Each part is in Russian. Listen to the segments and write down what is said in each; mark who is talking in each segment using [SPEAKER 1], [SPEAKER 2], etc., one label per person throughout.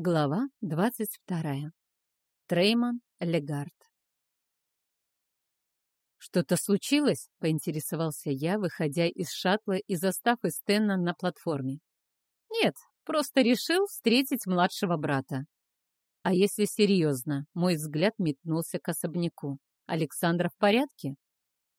[SPEAKER 1] Глава 22. Трейман Легард. «Что-то случилось?» — поинтересовался я, выходя из шаттла и застав Эстена на платформе. «Нет, просто решил встретить младшего брата». А если серьезно, мой взгляд метнулся к особняку. «Александра в порядке?»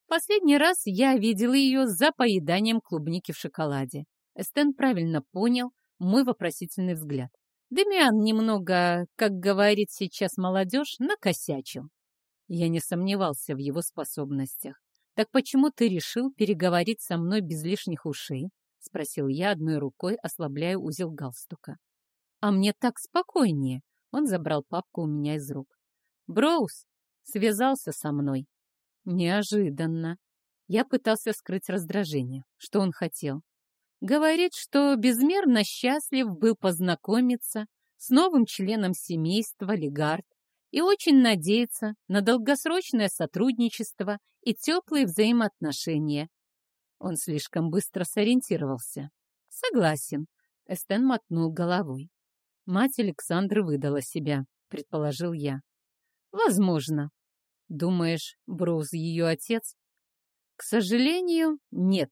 [SPEAKER 1] Последний раз я видел ее за поеданием клубники в шоколаде. Эстен правильно понял мой вопросительный взгляд. Демиан немного, как говорит сейчас молодежь, накосячил. Я не сомневался в его способностях. «Так почему ты решил переговорить со мной без лишних ушей?» — спросил я одной рукой, ослабляя узел галстука. «А мне так спокойнее!» — он забрал папку у меня из рук. «Броуз связался со мной». Неожиданно. Я пытался скрыть раздражение. Что он хотел? Говорит, что безмерно счастлив был познакомиться с новым членом семейства Легард и очень надеется на долгосрочное сотрудничество и теплые взаимоотношения. Он слишком быстро сориентировался. Согласен. Эстен мотнул головой. Мать Александры выдала себя, предположил я. Возможно. Думаешь, Броуз ее отец? К сожалению, нет.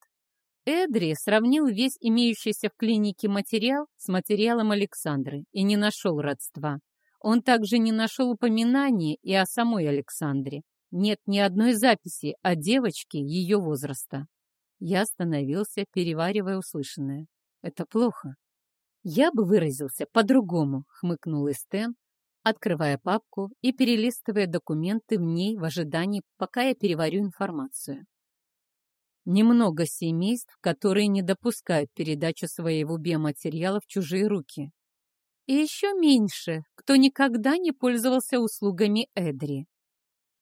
[SPEAKER 1] Эдри сравнил весь имеющийся в клинике материал с материалом Александры и не нашел родства. Он также не нашел упоминания и о самой Александре. Нет ни одной записи о девочке ее возраста. Я остановился, переваривая услышанное. Это плохо. Я бы выразился по-другому, хмыкнул Эстен, открывая папку и перелистывая документы в ней в ожидании, пока я переварю информацию. Немного семейств, которые не допускают передачу своего биоматериала в чужие руки. И еще меньше, кто никогда не пользовался услугами Эдри.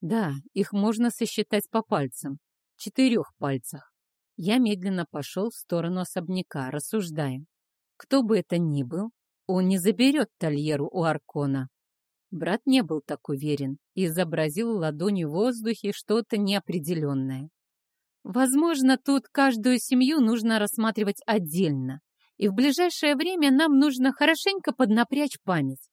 [SPEAKER 1] Да, их можно сосчитать по пальцам, четырех пальцах. Я медленно пошел в сторону особняка, рассуждая. Кто бы это ни был, он не заберет Тольеру у Аркона. Брат не был так уверен и изобразил ладонью в воздухе что-то неопределенное. Возможно, тут каждую семью нужно рассматривать отдельно, и в ближайшее время нам нужно хорошенько поднапрячь память.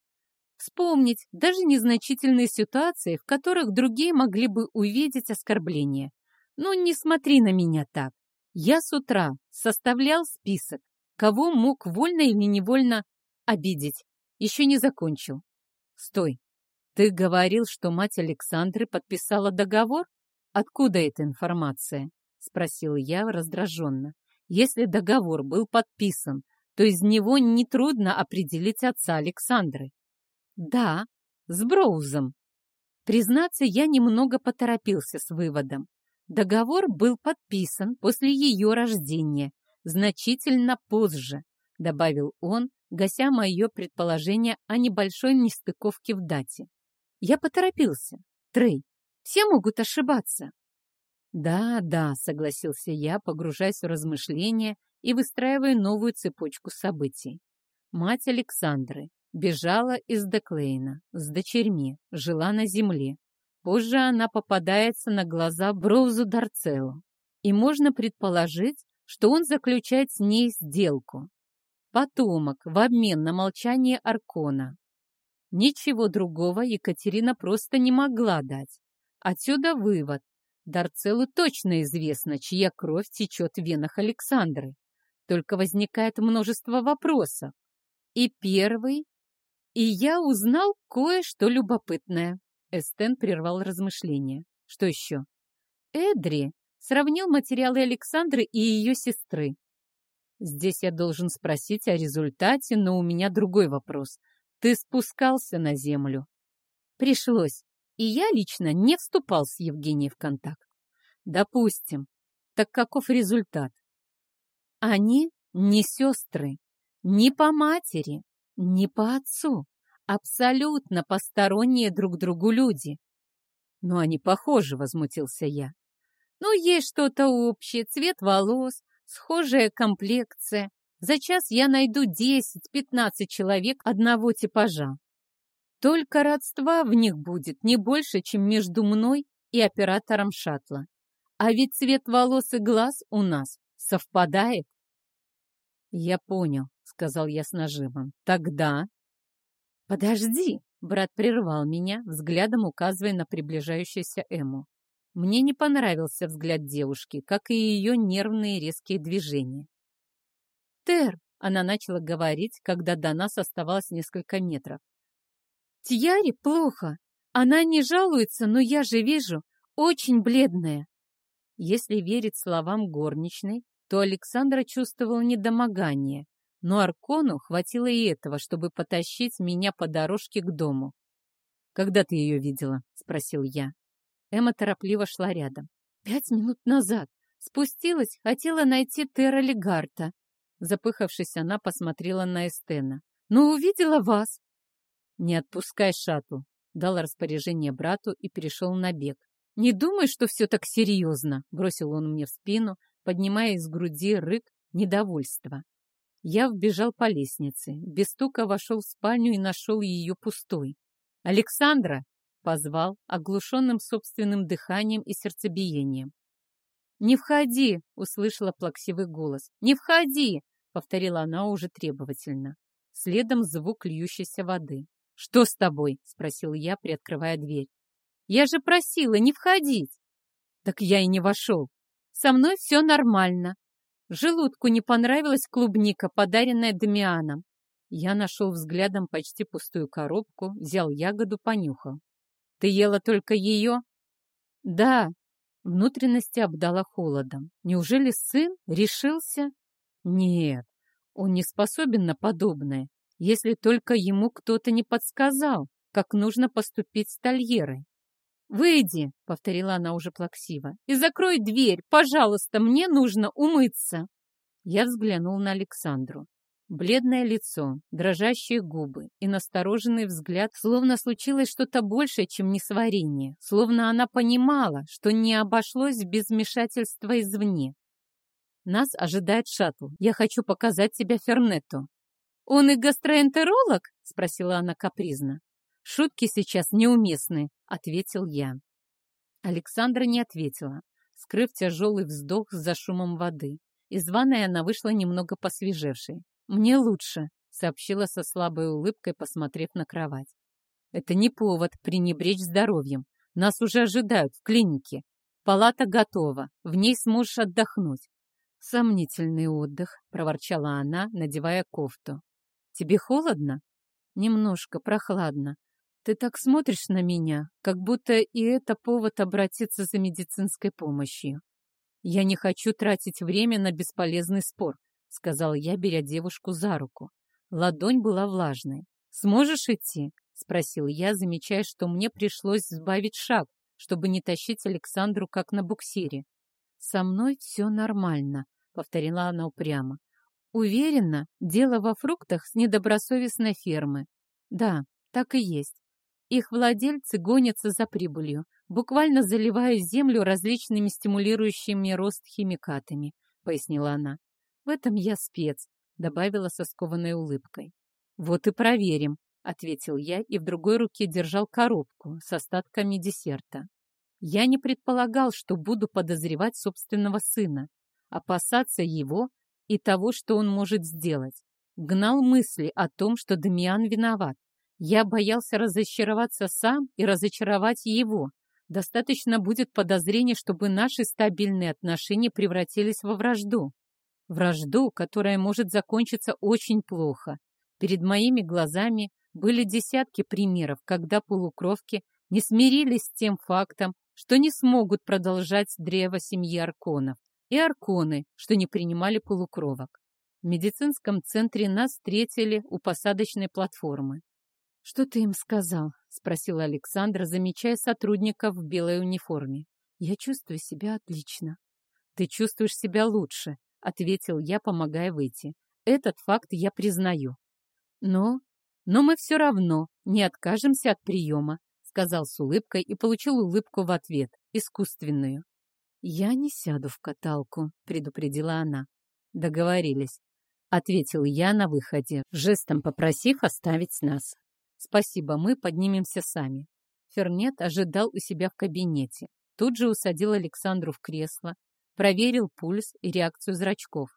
[SPEAKER 1] Вспомнить даже незначительные ситуации, в которых другие могли бы увидеть оскорбление. Ну, не смотри на меня так. Я с утра составлял список, кого мог вольно или невольно обидеть. Еще не закончил. Стой. Ты говорил, что мать Александры подписала договор? Откуда эта информация? — спросил я раздраженно. «Если договор был подписан, то из него нетрудно определить отца Александры». «Да, с Броузом». Признаться, я немного поторопился с выводом. Договор был подписан после ее рождения, значительно позже, добавил он, гася мое предположение о небольшой нестыковке в дате. Я поторопился. Трей, все могут ошибаться. «Да, да», — согласился я, погружаясь в размышления и выстраивая новую цепочку событий. Мать Александры бежала из Деклейна с дочерьми, жила на земле. Позже она попадается на глаза Броузу Дарцелу, и можно предположить, что он заключает с ней сделку. Потомок в обмен на молчание Аркона. Ничего другого Екатерина просто не могла дать. Отсюда вывод. Дарцелу точно известно, чья кровь течет в венах Александры. Только возникает множество вопросов. И первый... И я узнал кое-что любопытное. Эстен прервал размышления. Что еще? Эдри сравнил материалы Александры и ее сестры. Здесь я должен спросить о результате, но у меня другой вопрос. Ты спускался на землю? Пришлось и я лично не вступал с Евгенией в контакт. Допустим. Так каков результат? Они не сестры, ни по матери, ни по отцу. Абсолютно посторонние друг другу люди. Но они похожи, возмутился я. Ну, есть что-то общее, цвет волос, схожая комплекция. За час я найду 10-15 человек одного типажа. Только родства в них будет не больше, чем между мной и оператором шаттла. А ведь цвет волос и глаз у нас совпадает. Я понял, сказал я с нажимом. Тогда «Подожди!» — брат прервал меня, взглядом указывая на приближающуюся Эму. Мне не понравился взгляд девушки, как и ее нервные резкие движения. «Тер!» — она начала говорить, когда до нас оставалось несколько метров. «Тьяре плохо. Она не жалуется, но я же вижу, очень бледная». Если верить словам горничной, то Александра чувствовал недомогание, но Аркону хватило и этого, чтобы потащить меня по дорожке к дому. «Когда ты ее видела?» — спросил я. Эмма торопливо шла рядом. «Пять минут назад. Спустилась, хотела найти Терра Легарта». Запыхавшись, она посмотрела на Эстена. «Но увидела вас». «Не отпускай шату», — дал распоряжение брату и перешел на бег. «Не думай, что все так серьезно», — бросил он мне в спину, поднимая из груди рык недовольства. Я вбежал по лестнице, без стука вошел в спальню и нашел ее пустой. «Александра!» — позвал, оглушенным собственным дыханием и сердцебиением. «Не входи!» — услышала плаксивый голос. «Не входи!» — повторила она уже требовательно. Следом звук льющейся воды. «Что с тобой?» — спросил я, приоткрывая дверь. «Я же просила не входить!» «Так я и не вошел!» «Со мной все нормально!» Желудку не понравилась клубника, подаренная Дамианом. Я нашел взглядом почти пустую коробку, взял ягоду, понюхал. «Ты ела только ее?» «Да». Внутренности обдала холодом. «Неужели сын решился?» «Нет, он не способен на подобное, если только ему кто-то не подсказал, как нужно поступить с Тольерой. «Выйди», — повторила она уже плаксиво, — «и закрой дверь, пожалуйста, мне нужно умыться». Я взглянул на Александру. Бледное лицо, дрожащие губы и настороженный взгляд, словно случилось что-то большее, чем несварение, словно она понимала, что не обошлось без вмешательства извне. «Нас ожидает шаттл. Я хочу показать тебя Фернетту». «Он и гастроэнтеролог?» — спросила она капризно. «Шутки сейчас неуместны», — ответил я. Александра не ответила, скрыв тяжелый вздох за шумом воды. Из ванной она вышла немного посвежевшей. «Мне лучше», — сообщила со слабой улыбкой, посмотрев на кровать. «Это не повод пренебречь здоровьем. Нас уже ожидают в клинике. Палата готова, в ней сможешь отдохнуть». «Сомнительный отдых», — проворчала она, надевая кофту. «Тебе холодно?» «Немножко прохладно. Ты так смотришь на меня, как будто и это повод обратиться за медицинской помощью. Я не хочу тратить время на бесполезный спор, сказал я, беря девушку за руку. Ладонь была влажной. Сможешь идти? спросил я, замечая, что мне пришлось сбавить шаг, чтобы не тащить Александру как на буксире. Со мной все нормально, повторила она упрямо. Уверена, дело во фруктах с недобросовестной фермы. Да, так и есть. Их владельцы гонятся за прибылью, буквально заливая землю различными стимулирующими рост химикатами, пояснила она. В этом я спец, добавила со скованной улыбкой. Вот и проверим, ответил я и в другой руке держал коробку с остатками десерта. Я не предполагал, что буду подозревать собственного сына, опасаться его и того, что он может сделать. Гнал мысли о том, что Дамиан виноват, я боялся разочароваться сам и разочаровать его. Достаточно будет подозрений, чтобы наши стабильные отношения превратились во вражду. Вражду, которая может закончиться очень плохо. Перед моими глазами были десятки примеров, когда полукровки не смирились с тем фактом, что не смогут продолжать древо семьи Арконов, и Арконы, что не принимали полукровок. В медицинском центре нас встретили у посадочной платформы. «Что ты им сказал?» — спросила Александра, замечая сотрудников в белой униформе. «Я чувствую себя отлично». «Ты чувствуешь себя лучше», — ответил я, помогая выйти. «Этот факт я признаю». «Но... но мы все равно не откажемся от приема», — сказал с улыбкой и получил улыбку в ответ, искусственную. «Я не сяду в каталку», — предупредила она. «Договорились», — ответил я на выходе, жестом попросив оставить нас. Спасибо, мы поднимемся сами. Фернет ожидал у себя в кабинете. Тут же усадил Александру в кресло, проверил пульс и реакцию зрачков.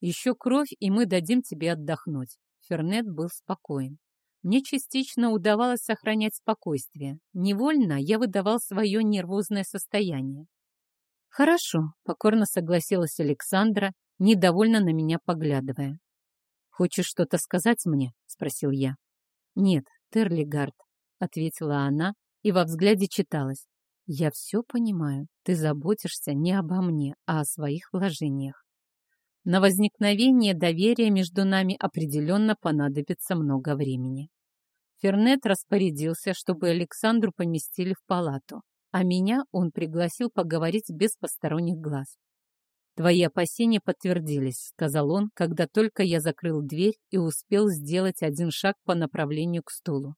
[SPEAKER 1] Еще кровь, и мы дадим тебе отдохнуть. Фернет был спокоен. мне частично удавалось сохранять спокойствие. Невольно я выдавал свое нервозное состояние. «Хорошо», — покорно согласилась Александра, недовольно на меня поглядывая. «Хочешь что-то сказать мне?» — спросил я. «Нет, Терлигард», — ответила она, и во взгляде читалось. «Я все понимаю. Ты заботишься не обо мне, а о своих вложениях. На возникновение доверия между нами определенно понадобится много времени». Фернет распорядился, чтобы Александру поместили в палату, а меня он пригласил поговорить без посторонних глаз. «Твои опасения подтвердились», — сказал он, когда только я закрыл дверь и успел сделать один шаг по направлению к стулу.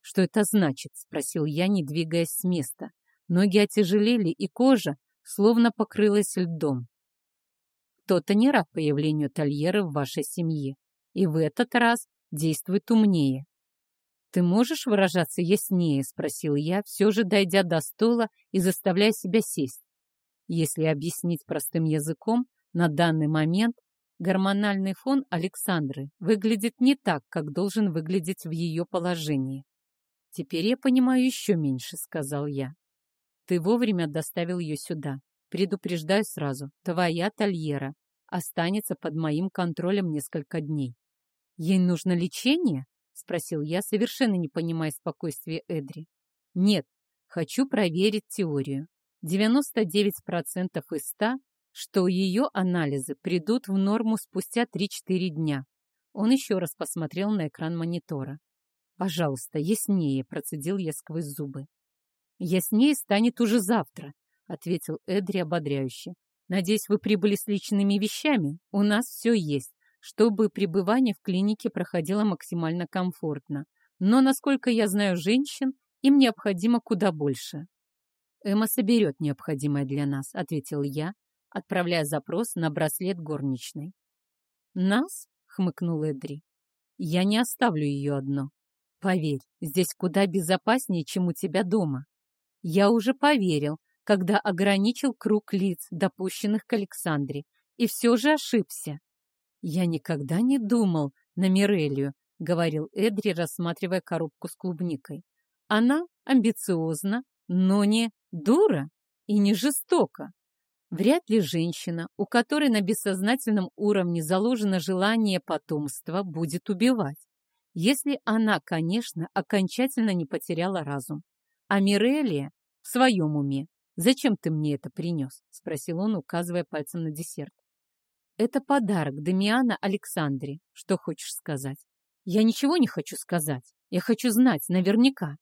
[SPEAKER 1] «Что это значит?» — спросил я, не двигаясь с места. Ноги отяжелели, и кожа словно покрылась льдом. Кто-то не рад появлению Тольера в вашей семье, и в этот раз действует умнее. «Ты можешь выражаться яснее?» — спросил я, все же дойдя до стола и заставляя себя сесть. Если объяснить простым языком, на данный момент гормональный фон Александры выглядит не так, как должен выглядеть в ее положении. «Теперь я понимаю еще меньше», — сказал я. «Ты вовремя доставил ее сюда. Предупреждаю сразу, твоя Тольера останется под моим контролем несколько дней. Ей нужно лечение?» — спросил я, совершенно не понимая спокойствия Эдри. «Нет, хочу проверить теорию. 99% из 100, что ее анализы придут в норму спустя 3-4 дня. Он еще раз посмотрел на экран монитора. «Пожалуйста, яснее», — процедил я сквозь зубы. «Яснее станет уже завтра», — ответил Эдри ободряюще. «Надеюсь, вы прибыли с личными вещами? У нас все есть, чтобы пребывание в клинике проходило максимально комфортно. Но, насколько я знаю женщин, им необходимо куда больше. «Эмма соберет необходимое для нас», — ответил я, отправляя запрос на браслет горничной. «Нас?» — хмыкнул Эдри. «Я не оставлю ее одно. Поверь, здесь куда безопаснее, чем у тебя дома. Я уже поверил, когда ограничил круг лиц, допущенных к Александре, и все же ошибся. Я никогда не думал на Мирелью, — говорил Эдри, рассматривая коробку с клубникой. Она амбициозна, но не дура и не жестока. Вряд ли женщина, у которой на бессознательном уровне заложено желание потомства, будет убивать. Если она, конечно, окончательно не потеряла разум. А Мирелия в своем уме. «Зачем ты мне это принес?» — спросил он, указывая пальцем на десерт. «Это подарок Дамиана Александре. Что хочешь сказать?» «Я ничего не хочу сказать. Я хочу знать наверняка.